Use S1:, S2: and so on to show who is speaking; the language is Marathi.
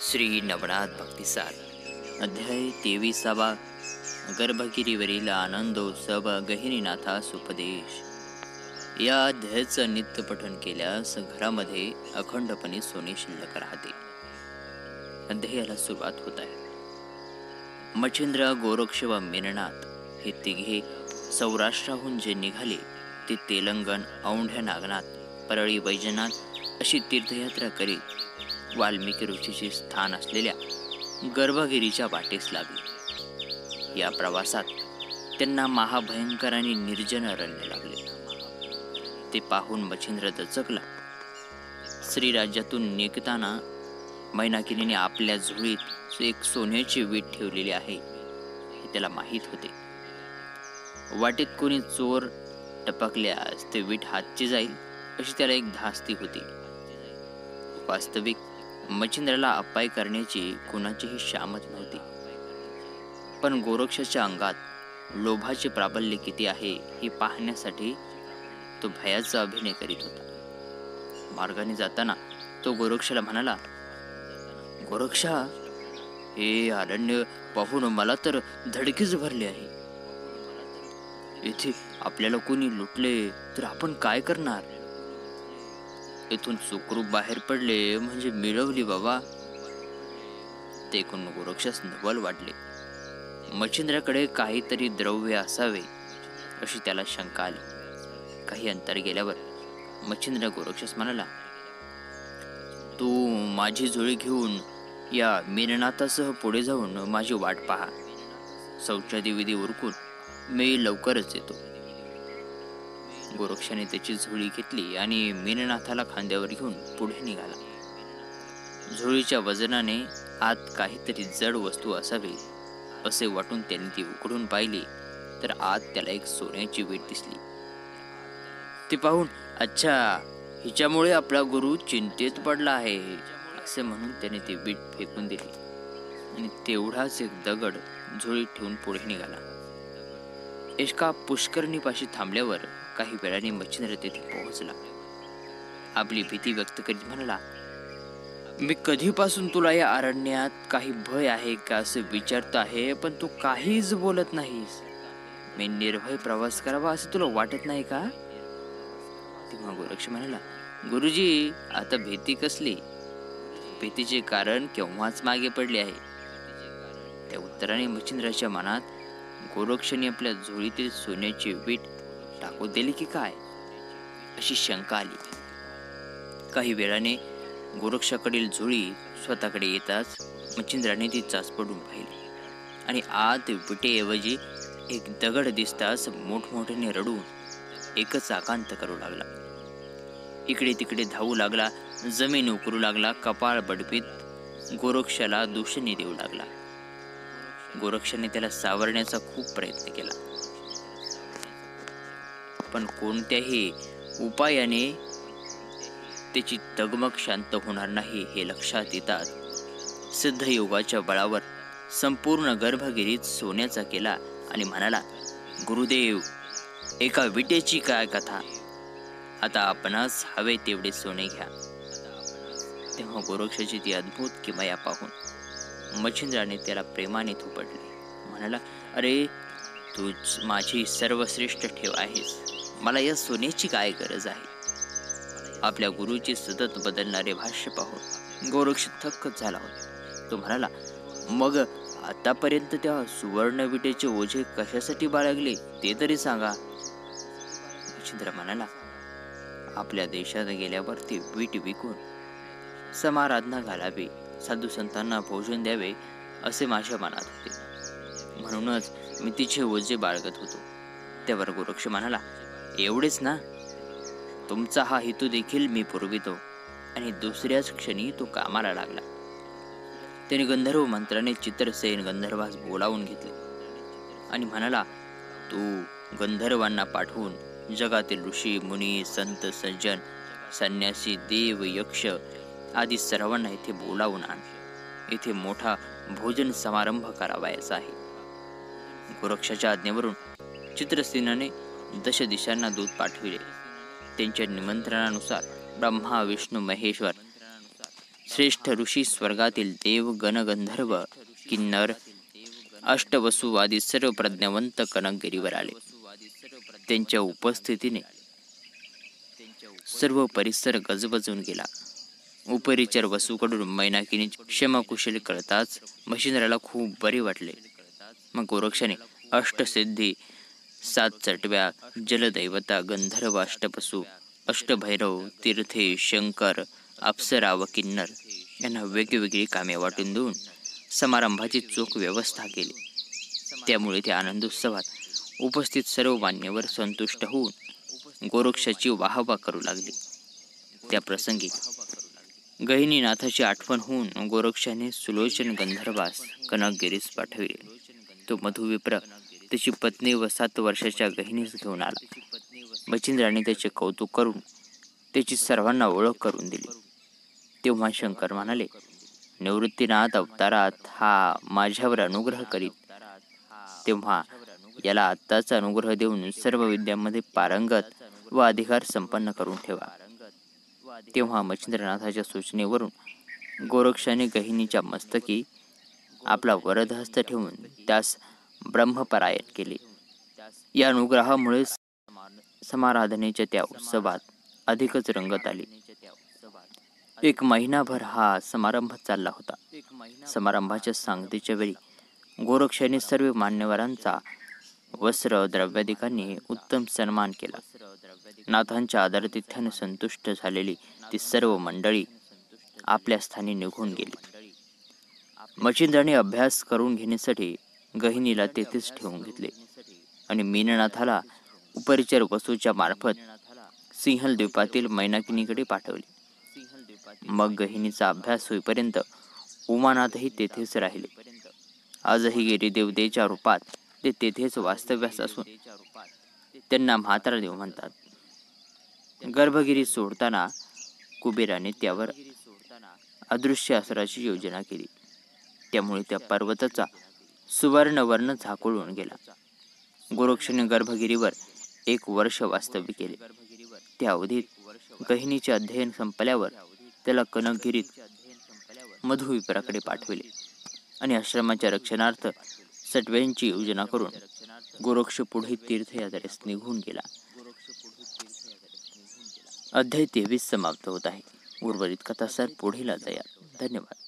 S1: श्री नवनाथ भक्तिसार अध्याय तेविसावा. गर्भगिरीवरील आनंदोत्सव गहिनीनाथा सुपदेश. या अध्यायाचं नित्य पठन केल्यास घरामध्ये अखंडपणे सोने शिल्लक राहते. अध्यायाला सुरुवात होत आहे. मच्छिंद्र गोरक्ष व मेननाथ हे तिघे सौराष्ट्राहून जे निघाले ते तेलंगण औंढ्या नागनाथ परळी वैजनाथ अशी तीर्थयात्रा करीत वाल्मिकी ऋषीचे स्थान असलेल्या गर्भगिरीच्या वाटेस लागले या प्रवासात त्यांना महाभयंकर आणि निर्जन अरण्य लागले ते पाहून मच्छिंद्र दचकला. श्रीराज्यातून निघताना मैनाकिनीने आपल्या झुळीत एक सोन्याची वीट ठेवलेली आहे हे त्याला माहीत होते. वाटेत कोणी चोर टपकल्यास ते वीट हातची जाईल अशी त्याला एक धास्ती होती. वास्तविक मच्छिंद्राला अपाय करण्याची कुणाचीही शामत नव्हती. पण गोरक्षाच्या अंगात लोभाचे प्राबल्य किती आहे हे पाहण्यासाठी तो भयाचा अभिनय करीत होता. मार्गाने जाताना तो गोरक्षाला म्हणाला गोरक्षा हे अरण्य पाहून मला तर धडकीच भरली आहे. इथे आपल्याला कोणी लुटले तर आपण काय करणार? इथून सुखरूप बाहेर पडले म्हणजे मिळवली बाबा. ते ऐकून गोरक्षास नवल वाटले. मच्छिंद्राकडे काहीतरी द्रव्य असावे अशी त्याला शंका आली. काही अंतर गेल्यावर मच्छिंद्र गोरक्षस म्हणाला तू माझी झोळी घेऊन या मीननाथासह पुढे जाऊन माझी वाट पहा. शौचादी विधी उरकून मी लवकरच येतो. गोरक्षाने त्याची झोळी घेतली आणि मीननाथाला खांद्यावर घेऊन पुढे निघाला. झोळीच्या वजनाने आत काहीतरी जड वस्तू असावी असे वाटून त्याने ती उघडून पाहिली तर आत त्याला एक सोन्याची वीट दिसली. ती पाहून अच्छा हिच्यामुळे आपला गुरु चिंतेत पडला आहे असे म्हणून त्याने ती वीट फेकून दिली. आणि तेवढाच एक दगड झोळीत ठेवून पुढे निघाला. एका पुष्करणीपाशी थांबल्यावर काही वेळाने मच्छिंद्र तेथे पोहोचला आपली भीती व्यक्त करीत म्हणाला मी कधीपासून तुला या अरण्यात काही भय आहे का असं विचारतो आहे पण तू काहीच बोलत नाहीस. मी निर्भय प्रवास करावा असं तुला वाटत नाही का? तेव्हा गोरक्ष म्हणाला गुरुजी आता भीती कसली? भीतीचे कारण केव्हाच मागे पडले आहे. त्या उत्तराने मच्छिंद्राच्या मनात गोरक्षाने आपल्या झोळीतील सोन्याची वीट टाकू दिली की काय? अशी शंका आली. काही वेळाने गोरक्षाकडील झुळी स्वतःकडे येताच मच्छिंद्राने ती चाचपडून पाहिली. आणि आत विटेऐवजी एक दगड दिसताच मोठमोठ्याने रडून एकच आकांत करू लागला. इकडे तिकडे धावू लागला जमीन उकरू लागला कपाळ बडपीत गोरक्षाला दूषणी देऊ लागला. गोरक्षाने त्याला सावरण्याचा खूप प्रयत्न केला. पण कोणत्याही उपायाने त्याची तगमग शांत होणार नाही हे लक्षात येतात. सिद्धयोगाच्या बळावर संपूर्ण गर्भगिरीत सोन्याचा केला आणि म्हणाला गुरुदेव एका विटेची काय कथा? आता आपणास हवे तेवढे सोने घ्या. तेव्हा गोरक्षाची ती अद्भुत किमया पाहून मच्छिंद्राने त्याला प्रेमाने थोपडले म्हणाला अरे तू माझी सर्वश्रेष्ठ ठेव आहेस. मला या सोन्याची काय गरज आहे? आपल्या गुरुचे सतत बदलणारे भाष्य पाहून गोरक्ष थक्क झाला होता. तो म्हणाला मग आतापर्यंत त्या सुवर्ण विटेचे ओझे कशासाठी बाळगले ते तरी सांगा. मच्छिंद्र म्हणाला आपल्या देशात गेल्यावर ते वीट विकून समाराधना घालावी साधू संतांना भोजन द्यावे असे माझ्या मनात होते. म्हणूनच मी तिचे ओझे बाळगत होतो. त्यावर गोरक्ष म्हणाला एवढेच ना? तुमचा हा हेतू देखील मी पुरवितो. आणि दुसऱ्याच क्षणी तो कामाला लागला. त्याने गंधर्व मंत्राने चित्रसेन गंधर्वास बोलावून घेतले. आणि म्हणाला तू गंधर्वांना पाठवून जगातील ऋषी मुनी संत सज्जन संन्यासी देव यक्ष आदी सर्वांना इथे बोलावून आण. इथे मोठा भोजन समारंभ करावायचा आहे. गोरक्षाच्या आज्ञेवरून चित्रसेनाने दश दिशांना दूत पाठविले. त्यांच्या निमंत्रणानुसार ब्रह्मा विष्णू महेश्वर श्रेष्ठ ऋषी स्वर्गातील देव गणगंधर्व किन्नर अष्टवसुवादी सर्व प्रज्ञावंत कनकगिरीवर आले. त्यांच्या उपस्थितीने सर्व परिसर गजबजून गेला. उपरिचर वसूकडून मैनाकिनी क्षमाकुशली कळताच मशिंद्राला खूप बरे वाटले. मग गोरक्षाने अष्टसिद्धी सात चटव्या जलदैवता गंधर्वाष्टपसू अष्टभैरव तीर्थे शंकर अप्सरा व किन्नर यांना वेगवेगळी कामे वाटून देऊन समारंभाची चोख व्यवस्था केली. त्यामुळे त्या आनंदोत्सवात उपस्थित सर्व मान्यवर संतुष्ट होऊन गोरक्षाची वाहवा करू लागली. त्या प्रसंगी गहिनीनाथाची आठवण होऊन गोरक्षाने सुलोचन गंधर्वास कनकगिरीस पाठविले. तो मधुविप्र त्याची पत्नी व सात वर्षाच्या गहिनीस घेऊन आला. मच्छिंद्राने त्याचे कौतुक करून त्याची सर्वांना ओळख करून दिली. तेव्हा शंकर म्हणाले निवृत्तीनाथ अवतारात हा माझ्यावर अनुग्रह करीत. तेव्हा याला आत्ताच अनुग्रह देऊन सर्व विद्यांमध्ये पारंगत व अधिकार संपन्न करून ठेवा. तेव्हा मच्छिंद्रनाथाच्या सूचनेवरून गोरक्षाने गहिनीच्या मस्तकी आपला वरदहस्त ठेवून त्यास ब्रह्मपरायण केले. या अनुग्रहामुळे समाराधनेच्या त्या उत्सवात अधिकच रंगत आली. एक महिनाभर हा समारंभ चालला होता. समारंभाच्या सांगतेच्या वेळी गोरक्षाने सर्व मान्यवरांचा वस्त्र द्रव्याधिकांनी उत्तम सन्मान केला. नाथांच्या आदरातिथ्याने संतुष्ट झालेली ती सर्व मंडळी आपल्या स्थानी निघून गेली. मच्छिंद्राने अभ्यास करून घेण्यासाठी गहिनीला तेथेच ठेवून घेतले. आणि मीननाथाला उपरिचर वसूच्या मार्फत सिंहल द्वीपातील मैनाकिनीकडे पाठवले. मग गहिनीचा अभ्यास होईपर्यंत उमानाथही तेथेच राहिले. आजही गिरिदेवतेच्या रूपात ते तेथेच वास्तव्यास असून त्यांना म्हातारा देव म्हणतात. गर्भगिरी सोडताना कुबेराने त्यावर अदृश्य असराची योजना केली. त्यामुळे त्या पर्वताचा सुवर्णवर्ण झाकोळून गेला. गोरक्षने गर्भगिरीवर एक वर्ष वास्तव्य केले. त्या अवधीत गहिनीचे अध्ययन संपल्यावर त्याला कनकगिरीत मधुविपराकडे पाठविले आणि आश्रमाच्या रक्षणार्थ सटव्यांची योजना करून गोरक्ष पुढे तीर्थयात्रेस निघून गेला. अध्याय तेवीस समाप्त होत आहे. उर्वरित कथा सर पुढील अध्यायात. धन्यवाद.